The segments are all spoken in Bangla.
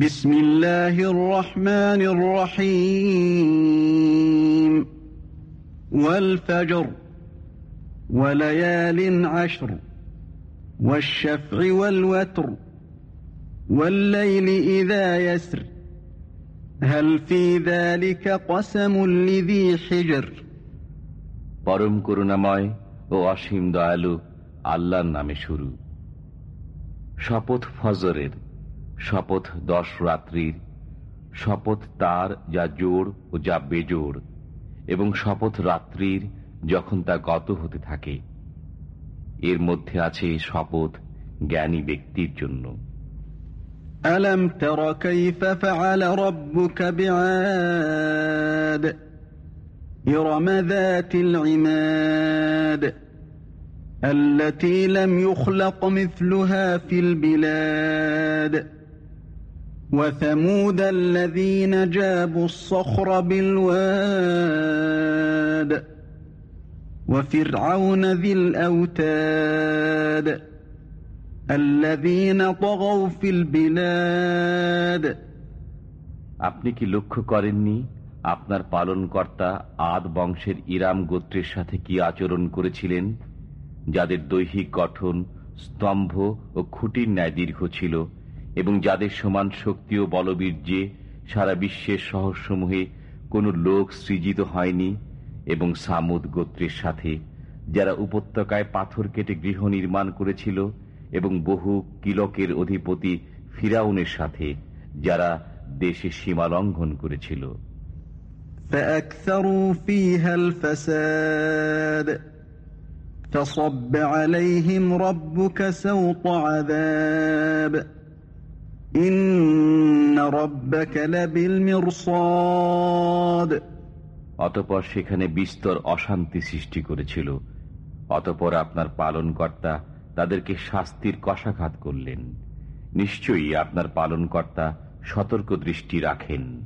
بسم الله الرحمن الرحيم والفجر وليال عشر والشفع والوتر والليل إذا يسر هل في ذلك قسم لذي حجر পরম করুণাময় ও অসীম দয়ালু আল্লাহর নামে শুরু শপথ ফজরের শপথ দশ রাত্রির শপথ তার যা জোর ও যা বেজোড় এবং শপথ রাত্রির যখন তা গত হতে থাকে এর মধ্যে আছে শপথ জ্ঞানী ব্যক্তির জন্য ألم تر كيف فعل ربك بعاد إرم ذات العماد التي لم يخلق مثلها في البلاد وثمود الذين جابوا الصخر بالواد وفرعون ذي الأوتاد الذين طغوا في البلاد আপনি কি লক্ষ্য করেননি আপনার পালনকর্তা আদ বংশের ইরাম গোত্রের সাথে কি আচরণ করেছিলেন যাদের দৈহিক গঠন স্তম্ভ ও খুঁটির ন্যায় দীর্ঘ ছিল এবং যাদের সমান শক্তি ও বলবীর্যে সারা বিশ্বের শহরসমূহে কোনো লোক সৃজিত হয়নি এবং সামুদ গোত্রের সাথে যারা উপত্যকায় পাথর কেটে গৃহ নির্মাণ করেছিল এবং বহু কিলকের অধিপতি ফিরাউনের সাথে যারা দেশে সীমা লঙ্ঘন করেছিল فأكثروا فيها الفساد فصب عليهم ربك سوط عذاب إن ربك لبالمرصاد অতপর সেখানে বিস্তর অশান্তি সৃষ্টি করেছিল। অতপর আপনার পালনকর্তা তাদেরকে শাস্তির কষাঘাত করলেন। নিশ্চয়ই আপনার পালনকর্তা সতর্ক দৃষ্টি রাখেন।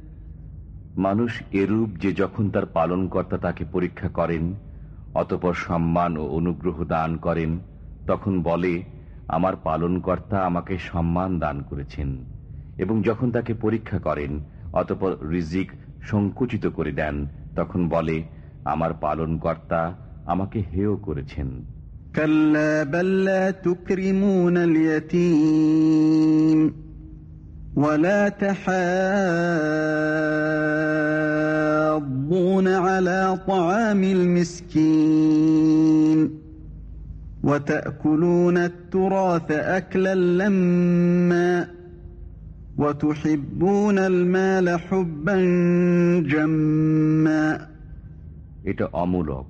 মানুষ এরূপ যে যখন তার পালনকর্তা তাকে পরীক্ষা করেন, অতপর সম্মান ও অনুগ্রহ দান করেন, তখন বলে, আমার পালনকর্তা আমাকে সম্মান দান করেছেন। এবং যখন তাকে পরীক্ষা করেন, অতপর রিজিক সংকুচিত করে দেন, তখন বলে, আমার পালনকর্তা আমাকে হেয় করেছেন। কাল্লা বাল্লা তুকরিমুন আল ইয়াতীম। ولا تحاضون على طعام المسكين وتأكلون التراث أكلا لما وتحبون المال حبا جما এটা অমূলক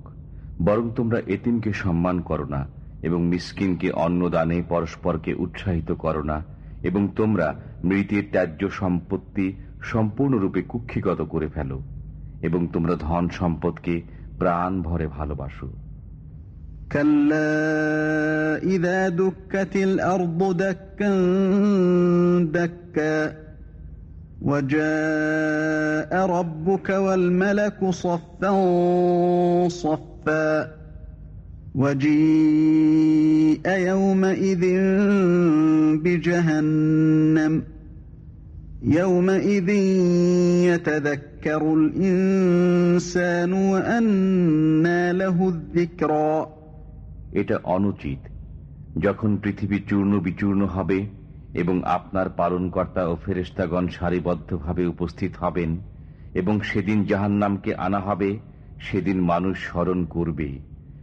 বরং তোমরা এতিমকে সম্মান করো না এবং মিসকিনকে অন্নদানে পরস্পরকে উৎসাহিত করো না এবং তোমরা মৃতের ত্যায্য সম্পত্তি সম্পূর্ণরূপে কুক্ষিগত করে ফেলো এবং তোমরা ধন সম্পদকে প্রাণ ভরে ভালোবাসো كلا إذا دكت الأرض دكا دكا وجاء ربك والملك صفا صفا وجيء يومئذ بجهنم يومئذ يتذكر الإنسان وأنى له الذكرى এটা অনুচিত যখন পৃথিবী চূর্ণ বিচূর্ণ হবে এবং আপনার পালনকর্তা ও ফেরেস্তাগণ সারিবদ্ধভাবে উপস্থিত হবেন এবং সেদিন জাহান্নামকে আনা হবে সেদিন মানুষ স্মরণ করবে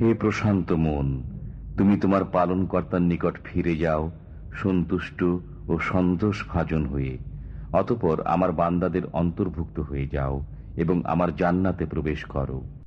হে প্রশান্ত মন, তুমি তোমার পালনকর্তার নিকট ফিরে যাও, সন্তুষ্ট ও সন্তোষ ভাজন হয়ে। অতপর আমার বান্দাদের অন্তর্ভুক্ত হয়ে যাও এবং আমার জান্নাতে প্রবেশ করো।